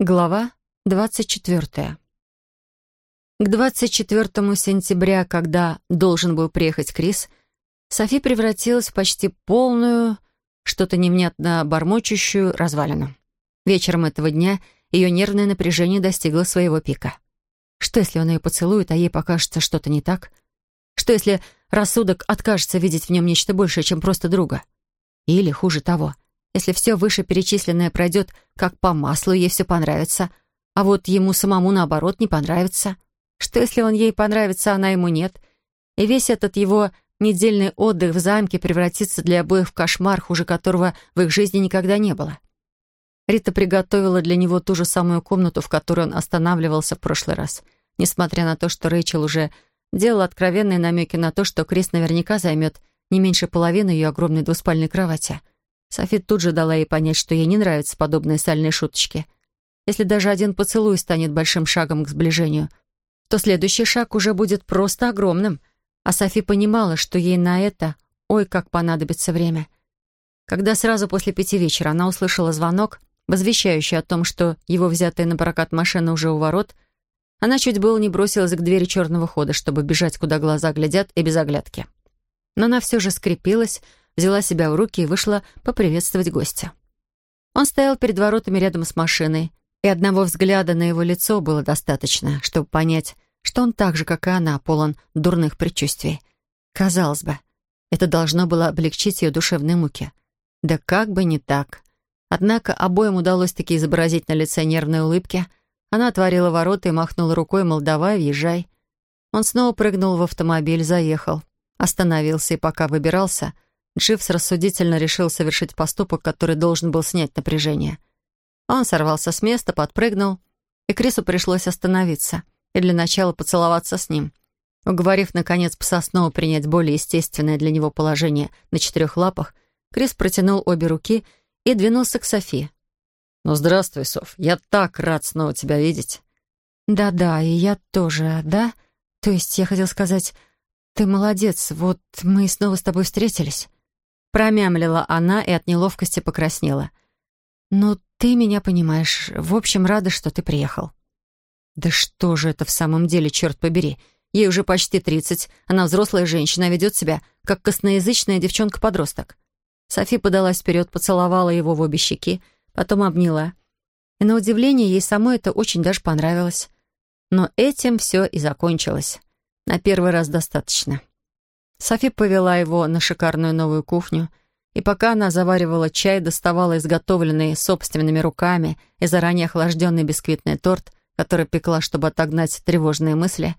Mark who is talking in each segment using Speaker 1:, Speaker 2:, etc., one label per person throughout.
Speaker 1: Глава 24. К 24 сентября, когда должен был приехать Крис, Софи превратилась в почти полную, что-то невнятно бормочущую развалину. Вечером этого дня ее нервное напряжение достигло своего пика. Что, если он ее поцелует, а ей покажется что-то не так? Что, если рассудок откажется видеть в нем нечто большее, чем просто друга? Или, хуже того — если все вышеперечисленное пройдет как по маслу, ей все понравится, а вот ему самому, наоборот, не понравится. Что, если он ей понравится, а она ему нет? И весь этот его недельный отдых в замке превратится для обоих в кошмар, хуже которого в их жизни никогда не было. Рита приготовила для него ту же самую комнату, в которой он останавливался в прошлый раз, несмотря на то, что Рэйчел уже делала откровенные намеки на то, что Крис наверняка займет не меньше половины ее огромной двуспальной кровати — Софит тут же дала ей понять, что ей не нравятся подобные сальные шуточки. Если даже один поцелуй станет большим шагом к сближению, то следующий шаг уже будет просто огромным. А Софи понимала, что ей на это, ой, как понадобится время. Когда сразу после пяти вечера она услышала звонок, возвещающий о том, что его взятая на прокат машина уже у ворот, она чуть было не бросилась к двери черного хода, чтобы бежать, куда глаза глядят, и без оглядки. Но она все же скрепилась, взяла себя в руки и вышла поприветствовать гостя. Он стоял перед воротами рядом с машиной, и одного взгляда на его лицо было достаточно, чтобы понять, что он так же, как и она, полон дурных предчувствий. Казалось бы, это должно было облегчить ее душевные муки. Да как бы не так. Однако обоим удалось таки изобразить на лице нервные улыбки. Она отворила ворота и махнула рукой, мол, давай, въезжай. Он снова прыгнул в автомобиль, заехал. Остановился и пока выбирался, Дживс рассудительно решил совершить поступок, который должен был снять напряжение. Он сорвался с места, подпрыгнул, и Крису пришлось остановиться и для начала поцеловаться с ним. Уговорив, наконец, пса снова принять более естественное для него положение на четырех лапах, Крис протянул обе руки и двинулся к Софи. «Ну, здравствуй, Соф. Я так рад снова тебя видеть». «Да-да, и я тоже, да? То есть я хотел сказать, ты молодец, вот мы снова с тобой встретились». Промямлила она и от неловкости покраснела. «Ну, ты меня понимаешь. В общем, рада, что ты приехал». «Да что же это в самом деле, черт побери? Ей уже почти тридцать, она взрослая женщина, ведет себя, как косноязычная девчонка-подросток». Софи подалась вперед, поцеловала его в обе щеки, потом обняла. И на удивление ей самой это очень даже понравилось. Но этим все и закончилось. На первый раз достаточно. Софи повела его на шикарную новую кухню, и пока она заваривала чай, доставала изготовленный собственными руками и заранее охлажденный бисквитный торт, который пекла, чтобы отогнать тревожные мысли,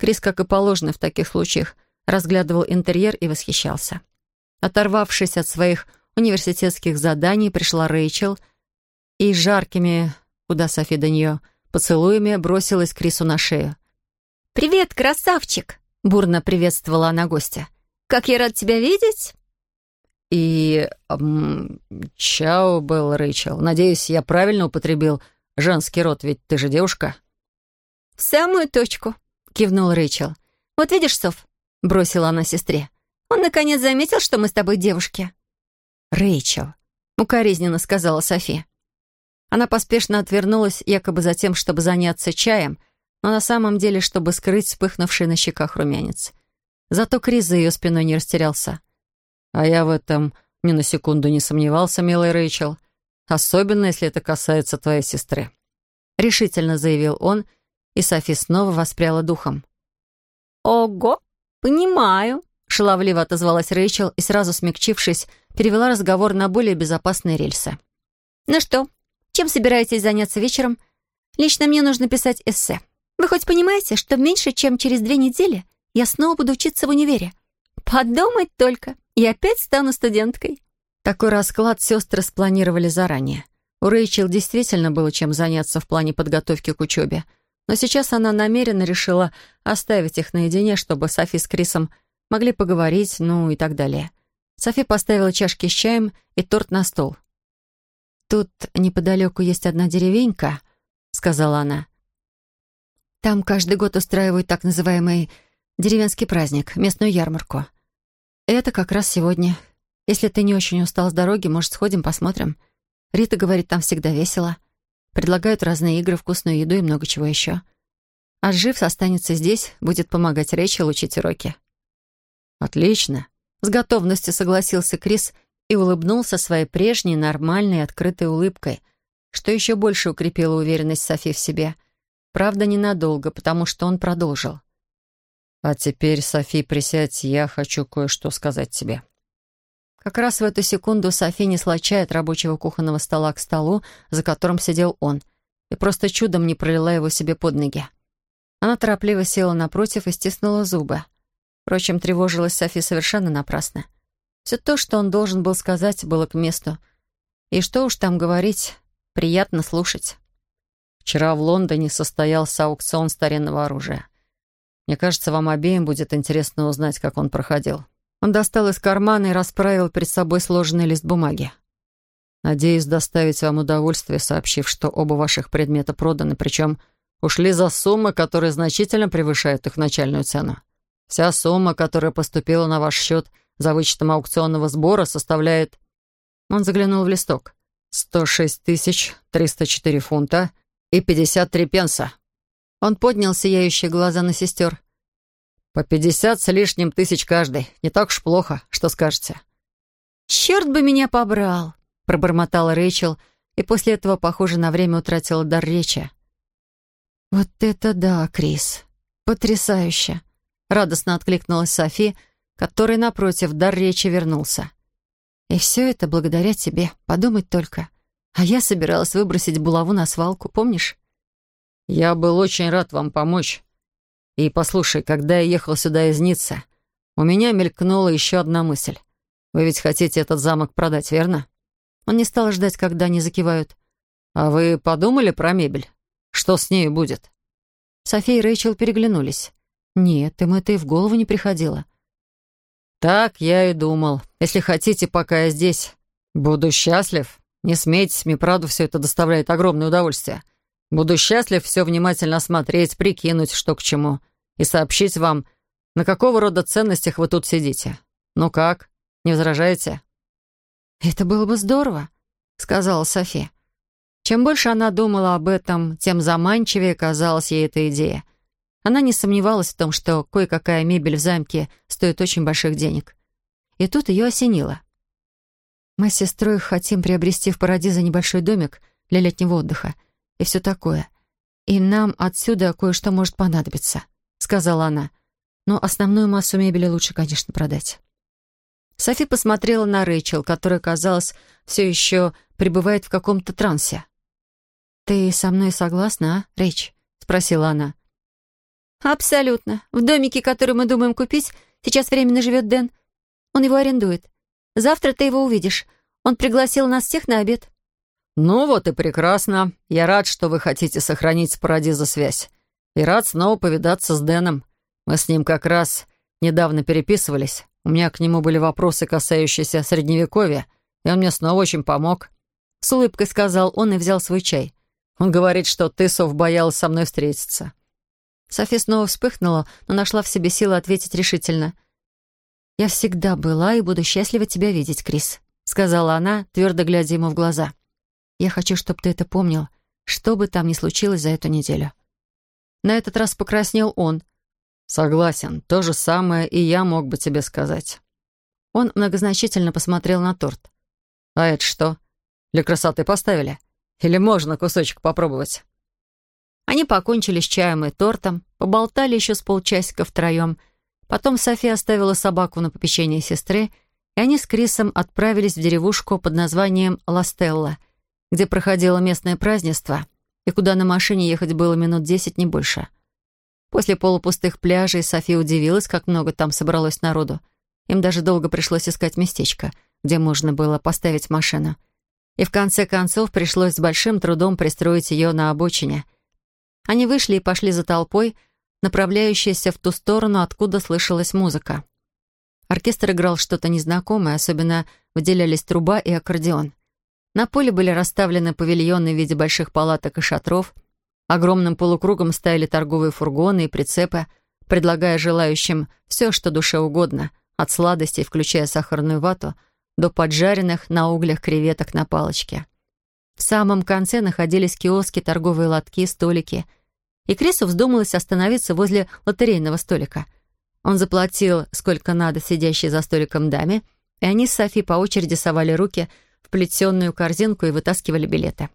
Speaker 1: Крис, как и положено в таких случаях, разглядывал интерьер и восхищался. Оторвавшись от своих университетских заданий, пришла Рэйчел и жаркими, куда Софи до нее, поцелуями бросилась Крису на шею.
Speaker 2: «Привет, красавчик!» — бурно приветствовала она гостя. «Как я рад тебя видеть!»
Speaker 1: «И... Эм, чао, был Рэйчел. Надеюсь, я правильно употребил женский род, ведь ты же девушка?»
Speaker 2: «В самую точку», — кивнул Рэйчел. «Вот видишь, Соф?» — бросила она сестре. «Он, наконец, заметил, что мы с тобой девушки».
Speaker 1: «Рэйчел», — укоризненно сказала Софи. Она поспешно отвернулась, якобы за тем, чтобы заняться чаем, но на самом деле, чтобы скрыть вспыхнувший на щеках румянец. Зато Крис за ее спиной не растерялся. А я в этом ни на секунду не сомневался, милый Рэйчел. Особенно, если это касается твоей сестры. Решительно заявил он, и Софи снова воспряла духом.
Speaker 2: «Ого, понимаю», — шаловливо отозвалась Рэйчел и, сразу смягчившись, перевела разговор на более безопасные рельсы. «Ну что, чем собираетесь заняться вечером? Лично мне нужно писать эссе. Вы хоть понимаете, что меньше, чем через две недели я снова буду учиться в универе? Подумать только, и опять стану студенткой».
Speaker 1: Такой расклад сестры спланировали заранее. У Рэйчел действительно было чем заняться в плане подготовки к учебе, но сейчас она намеренно решила оставить их наедине, чтобы Софи с Крисом могли поговорить, ну и так далее. Софи поставила чашки с чаем и торт на стол. «Тут неподалеку есть одна деревенька», — сказала она. Там каждый год устраивают так называемый деревенский праздник, местную ярмарку. Это как раз сегодня. Если ты не очень устал с дороги, может, сходим, посмотрим. Рита говорит, там всегда весело. Предлагают разные игры, вкусную еду и много чего еще. А Дживс останется здесь, будет помогать Рэйчел учить уроки.
Speaker 2: «Отлично», — с готовностью согласился Крис и улыбнулся своей прежней нормальной открытой улыбкой, что еще больше укрепило уверенность Софи в себе. Правда, ненадолго, потому что он продолжил.
Speaker 3: «А теперь, Софи, присядь, я хочу кое-что сказать тебе».
Speaker 1: Как раз в эту секунду Софи несла чай от рабочего кухонного стола к столу, за которым сидел он, и просто чудом не пролила его себе под ноги. Она торопливо села напротив и стиснула зубы. Впрочем, тревожилась Софи совершенно напрасно. Все то, что он должен был сказать, было к месту. И что уж там говорить, приятно слушать.
Speaker 3: Вчера в Лондоне состоялся аукцион старинного оружия. Мне кажется, вам обеим будет интересно узнать, как он проходил.
Speaker 1: Он достал из кармана и расправил перед собой сложенный лист бумаги.
Speaker 3: Надеюсь доставить вам удовольствие, сообщив, что оба ваших предмета проданы, причем ушли за суммы, которые значительно превышают их начальную цену. Вся сумма, которая поступила на ваш счет за вычетом аукционного сбора, составляет... Он заглянул в листок. 106 тысяч 304 фунта и 53 пенса.
Speaker 1: Он поднял сияющие глаза на сестер.
Speaker 3: «По пятьдесят с лишним тысяч каждый. Не так уж плохо, что скажете?»
Speaker 1: «Черт бы меня побрал!» — пробормотала Рэйчел, и после этого, похоже, на время утратила дар речи. «Вот это да, Крис! Потрясающе!» — радостно откликнулась Софи, который, напротив, дар речи вернулся. «И все это благодаря тебе, подумать только. А я собиралась выбросить булаву на свалку, помнишь?»
Speaker 3: «Я был очень рад вам помочь. И послушай, когда я ехал сюда из Ниццы, у меня мелькнула еще одна мысль. Вы ведь хотите этот замок продать, верно?»
Speaker 1: Он не стал ждать, когда они закивают.
Speaker 3: «А вы подумали про мебель? Что с ней будет?»
Speaker 1: София и Рэйчел переглянулись. «Нет, им это и в голову не приходило».
Speaker 3: «Так я и думал. Если хотите, пока я здесь, буду счастлив. Не смейтесь, мне правда все это доставляет огромное удовольствие. Буду счастлив все внимательно осмотреть, прикинуть, что к чему, и сообщить вам, на какого рода ценностях вы тут сидите. Ну как, не возражаете?»
Speaker 1: «Это было бы здорово», — сказала София. Чем больше она думала об этом, тем заманчивее казалась ей эта идея. Она не сомневалась в том, что кое-какая мебель в замке стоит очень больших денег. И тут ее осенило. «Мы с сестрой хотим приобрести в Парадизе небольшой домик для летнего отдыха и все такое. И нам отсюда кое-что может понадобиться», — сказала она. «Но основную массу мебели лучше, конечно, продать». Софи посмотрела на Рэйчел, которая, казалось, все еще пребывает в каком-то трансе. «Ты со мной согласна, а, Рэйч?» — спросила она.
Speaker 2: «Абсолютно. В домике, который мы думаем купить, сейчас временно живет Дэн. Он его арендует. Завтра ты его увидишь. Он пригласил нас всех на обед».
Speaker 3: «Ну вот и прекрасно. Я рад, что вы хотите сохранить с Парадизо связь. И рад снова повидаться с Дэном. Мы с ним как раз недавно переписывались. У меня к нему были вопросы, касающиеся Средневековья, и он мне снова очень помог».
Speaker 1: С улыбкой сказал он и взял свой чай.
Speaker 3: «Он говорит, что ты, Сов, боялась со мной встретиться».
Speaker 1: Софи снова вспыхнула, но нашла в себе силы ответить решительно. «Я всегда была и буду счастлива тебя видеть, Крис», — сказала она, твердо глядя ему в глаза. Я хочу, чтобы ты это помнил, что бы там ни случилось за эту неделю». На этот раз покраснел он.
Speaker 3: «Согласен, то же самое и я мог бы тебе сказать».
Speaker 1: Он многозначительно посмотрел на торт.
Speaker 3: «А это что? Для красоты поставили? Или можно кусочек попробовать?»
Speaker 1: Они покончили с чаем и тортом, поболтали еще с полчасика втроем. Потом София оставила собаку на попечение сестры, и они с Крисом отправились в деревушку под названием Ластелла — где проходило местное празднество и куда на машине ехать было минут десять, не больше. После полупустых пляжей София удивилась, как много там собралось народу. Им даже долго пришлось искать местечко, где можно было поставить машину. И в конце концов пришлось с большим трудом пристроить ее на обочине. Они вышли и пошли за толпой, направляющейся в ту сторону, откуда слышалась музыка. Оркестр играл что-то незнакомое, особенно выделялись труба и аккордеон. На поле были расставлены павильоны в виде больших палаток и шатров. Огромным полукругом стояли торговые фургоны и прицепы, предлагая желающим все, что душе угодно, от сладостей, включая сахарную вату, до поджаренных на углях креветок на палочке. В самом конце находились киоски, торговые лотки, столики. И Крису вздумалось остановиться возле лотерейного столика. Он заплатил сколько надо сидящей за столиком даме, и они с Софи по очереди совали руки в плетенную корзинку и вытаскивали билеты.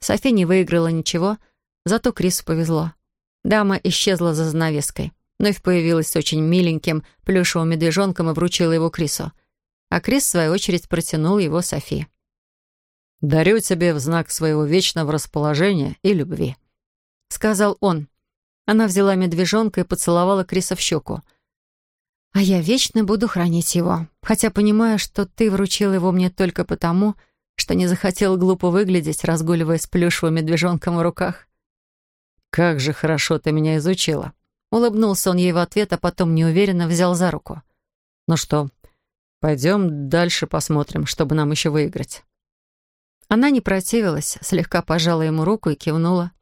Speaker 1: Софи не выиграла ничего, зато Крису повезло. Дама исчезла за занавеской. Вновь появилась с очень миленьким плюшевым медвежонком и вручила его Крису. А Крис, в свою очередь, протянул его Софи.
Speaker 3: «Дарю тебе в знак своего вечного расположения и любви», — сказал он. Она взяла медвежонка и поцеловала Криса в щеку. «А я вечно буду хранить его, хотя понимаю, что ты вручил его мне только потому, что не захотел глупо выглядеть, разгуливая с плюшевым медвежонком в руках». «Как же хорошо ты меня изучила!» Улыбнулся он ей в ответ, а потом неуверенно взял за руку. «Ну что, пойдем дальше посмотрим, чтобы нам еще выиграть». Она не противилась, слегка пожала ему руку и кивнула.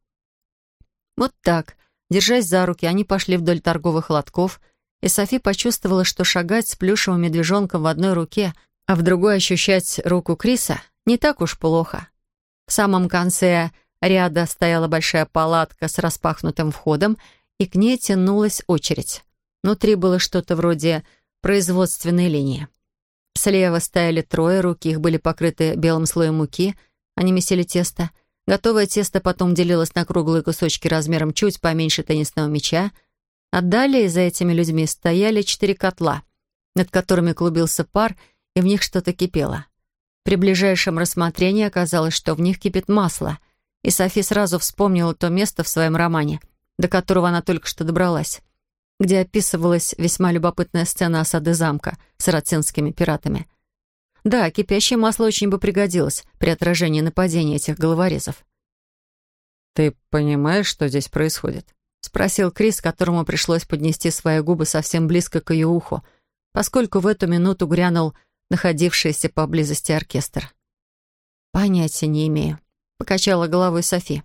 Speaker 3: Вот так, держась за руки, они пошли вдоль торговых лотков, и Софи почувствовала, что шагать с плюшевым медвежонком в одной руке, а в другой ощущать руку Криса не так уж плохо. В самом конце ряда стояла большая палатка с распахнутым входом, и к ней тянулась очередь. Внутри было что-то вроде производственной линии. Слева стояли трое, руки их были покрыты белым слоем муки, они месили тесто. Готовое тесто потом делилось на круглые кусочки размером чуть поменьше теннисного мяча, а далее за этими людьми стояли четыре котла, над которыми клубился пар, и в них что-то кипело. При ближайшем рассмотрении оказалось, что в них кипит масло, и Софи сразу вспомнила то место в своем романе — до которого она только что добралась, где описывалась весьма любопытная сцена осады замка с рацинскими пиратами. Да, кипящее масло очень бы пригодилось при отражении нападения этих головорезов. «Ты понимаешь, что здесь происходит?» — спросил Крис, которому пришлось поднести свои губы совсем близко к ее уху, поскольку в эту минуту грянул находившийся поблизости оркестр. «Понятия не имею», — покачала головой Софи.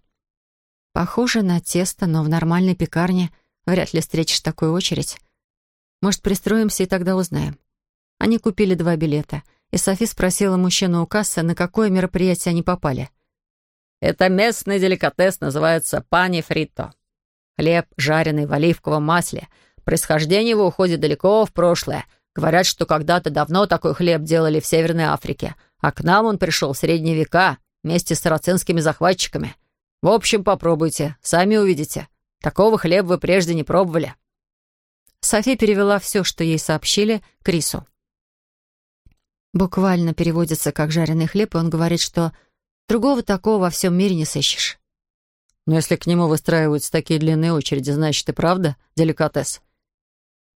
Speaker 3: Похоже на тесто, но в нормальной пекарне вряд ли встретишь такую очередь. Может, пристроимся и тогда узнаем. Они купили два билета, и Софи спросила мужчину у кассы, на какое мероприятие они попали.
Speaker 4: «Это местный деликатес, называется пани фрито. Хлеб, жареный в оливковом масле. Происхождение его уходит далеко в прошлое. Говорят, что когда-то давно такой хлеб делали в Северной Африке, а к нам он пришел в средние века вместе с сарацинскими захватчиками». В общем, попробуйте, сами увидите. Такого хлеба вы прежде не пробовали».
Speaker 1: Софи перевела все, что ей сообщили, Крису. Буквально переводится как «жареный хлеб», и он говорит, что другого такого во всем мире не сыщешь.
Speaker 3: Но если к нему выстраиваются такие длинные очереди, значит и правда деликатес.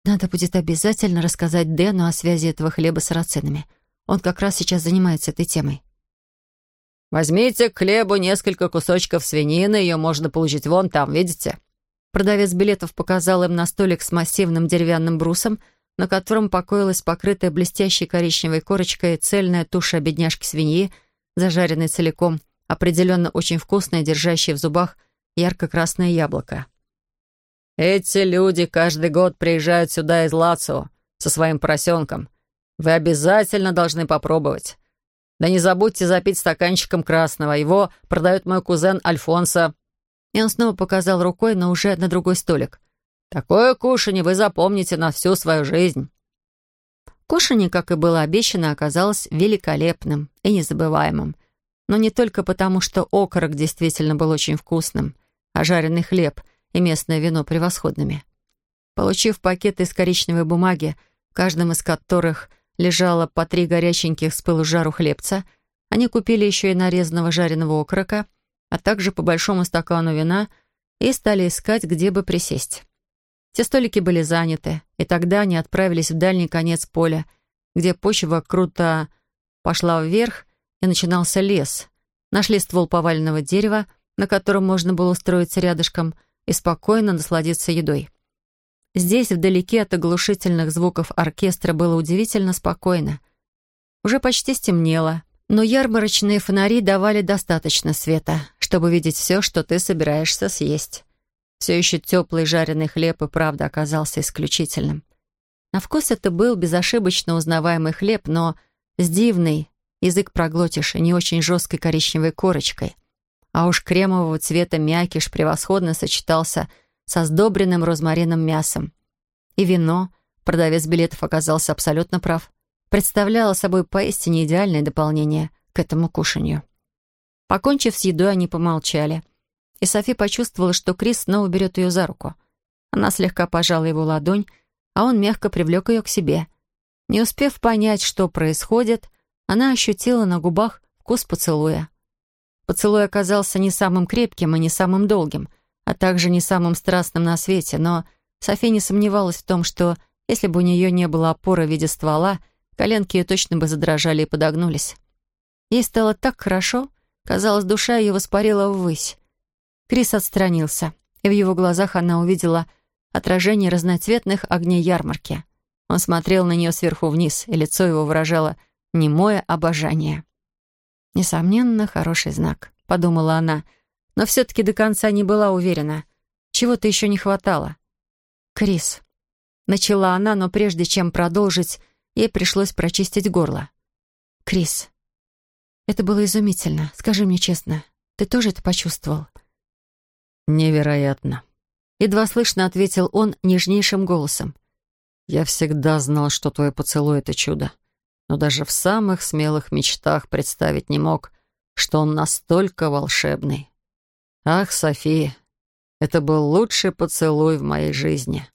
Speaker 1: Надо будет обязательно рассказать Дэну о связи этого хлеба с рацинами. Он как раз сейчас занимается этой темой.
Speaker 4: «Возьмите к хлебу несколько кусочков свинины, ее можно получить вон там, видите?»
Speaker 1: Продавец билетов показал им на столик с массивным деревянным брусом, на котором покоилась покрытая блестящей коричневой корочкой цельная туша бедняжки свиньи, зажаренной целиком, определенно очень вкусная, держащая в зубах ярко-красное яблоко.
Speaker 4: «Эти люди каждый год приезжают сюда из Лацио со своим поросенком. Вы обязательно должны попробовать. Да не забудьте запить стаканчиком красного. Его продает мой кузен Альфонсо».
Speaker 1: И он снова показал рукой, но уже на другой столик.
Speaker 4: «Такое кушанье вы запомните на всю свою жизнь».
Speaker 1: Кушанье, как и было обещано, оказалось великолепным и незабываемым. Но не только потому, что окорок действительно был очень вкусным, а жареный хлеб и местное вино превосходными. Получив пакеты из коричневой бумаги, в каждом из которых лежало по три горяченьких с пылу жару хлебца. Они купили еще и нарезанного жареного окрока, а также по большому стакану вина и стали искать, где бы присесть. Все столики были заняты, и тогда они отправились в дальний конец поля, где почва круто пошла вверх, и начинался лес. Нашли ствол поваленного дерева, на котором можно было устроиться рядышком и спокойно насладиться едой. Здесь, вдалеке от оглушительных звуков оркестра, было удивительно спокойно. Уже почти стемнело, но ярмарочные фонари давали достаточно света, чтобы видеть все, что ты собираешься съесть. Все еще теплый жареный хлеб и правда оказался исключительным. На вкус это был безошибочно узнаваемый хлеб, но с дивной, язык проглотишь, и не очень жесткой коричневой корочкой. А уж кремового цвета мякиш превосходно сочетался со сдобренным розмарином мясом. И вино, продавец билетов оказался абсолютно прав, представляло собой поистине идеальное дополнение к этому кушанью. Покончив с едой, они помолчали. И Софи почувствовала, что Крис снова берет ее за руку. Она слегка пожала его ладонь, а он мягко привлек ее к себе. Не успев понять, что происходит, она ощутила на губах вкус поцелуя. Поцелуй оказался не самым крепким и не самым долгим, а также не самым страстным на свете, но София не сомневалась в том, что если бы у нее не было опоры в виде ствола, коленки ее точно бы задрожали и подогнулись. Ей стало так хорошо, казалось, душа ее воспарила ввысь. Крис отстранился, и в его глазах она увидела отражение разноцветных огней ярмарки. Он смотрел на нее сверху вниз, и лицо его выражало немое обожание. «Несомненно, хороший знак», — подумала она, но все-таки до конца не была уверена. Чего-то еще не хватало. «Крис». Начала она, но прежде чем продолжить, ей пришлось прочистить горло. «Крис, это было изумительно. Скажи мне честно, ты тоже это почувствовал?»
Speaker 3: «Невероятно», —
Speaker 1: едва слышно ответил он нежнейшим голосом.
Speaker 3: «Я всегда знал, что твой поцелуй — это чудо но даже в самых смелых мечтах представить не мог, что он настолько волшебный. Ах, София, это был лучший поцелуй в моей жизни.